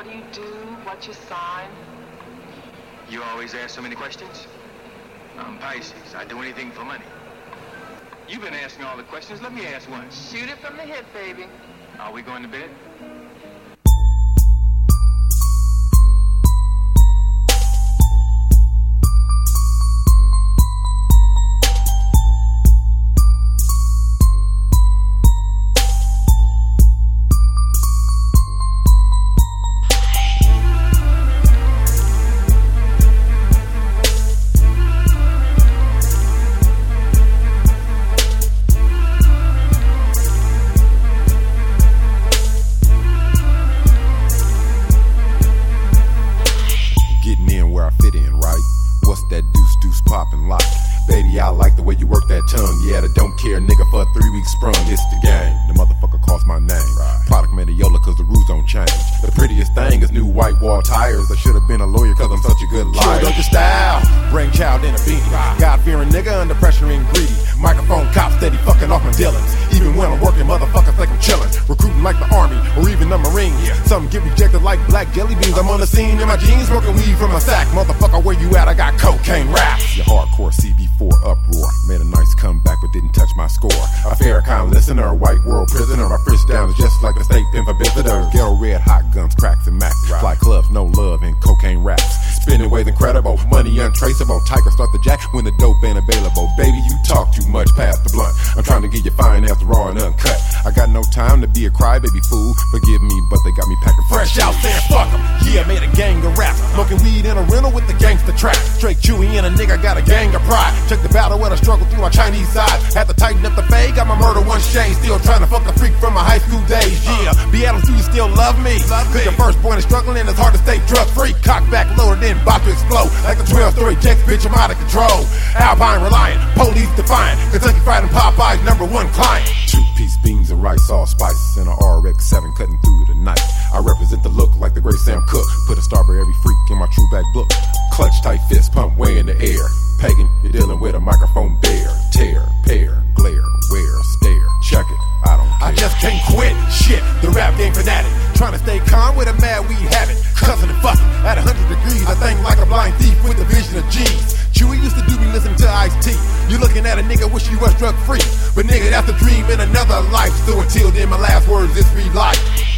What do you do? What's your sign? You always ask so many questions? I'm Pisces. I do anything for money. You've been asking all the questions. Let me ask one. Shoot it from the hip, baby. Are we going to bed? Tongue. Don't care nigga for three weeks sprung. It's the game. The motherfucker calls my name. Product Mediola cause the rules don't change. The prettiest thing is new white wall tires. I should have been a lawyer cause I'm such a good liar. Killed your style, brainchild in a beanie. God fearing nigga under pressure and greedy. Microphone cop steady fucking off my dealings. Even when I'm working, motherfuckers think I'm chillin'. Recruiting like the army or even the marines. Some get rejected like black jelly beans. I'm on the scene in my jeans, smoking weed from a sack. Motherfucker, where you at? I got cocaine raps. Farrakhan listener, a white world prisoner. My fridge down just like the state pin for visitors. Ghetto red, hot guns, cracks, and max. Fly clubs, no love, and cocaine raps. Spinning ways incredible, money untraceable. Tiger start the jack when the dope ain't available. Baby, you talk too much past the blunt. I'm trying to get your fine ass raw and uncut. I got no time to be a crybaby fool. Forgive me, but they got me packing fresh out saying fuck 'em. Yeah, made a gang of raps. Smoking weed in a rental with the gangster trap. Straight chewy and a nigga got a gang of pride. Check the battle when I struggle through my Chinese side. Had to tighten up the fade, got my murder one shade. Still trying to fuck a freak from my high school days. Yeah, B. Adams, do you still love me? Cause your firstborn is struggling and it's hard to stay drug free. Cock back loaded and about to explode. Like the 12 story Jakes, bitch, I'm out of control. Alpine reliant, police defiant. Kentucky Fried and Popeye's number one client. Two piece beans and rice, all spices, and a RX 7 cutting through the night. I represent the look like the great Sam Cooke. Put a star every freak in my true back book. Clutch tight fist, pump way in the air. Pagan, you're dealing with a microphone bear. Tear, pair, glare, wear, stare. Check it, I don't care. I just can't quit. Shit, the rap game fanatic. Trying to stay calm with a mad weed habit. Cussing and fucking at 100 degrees. I think like a blind thief with a vision of G's. Wish was drug free. But nigga, that's a dream in another life. So until then, my last words is free life.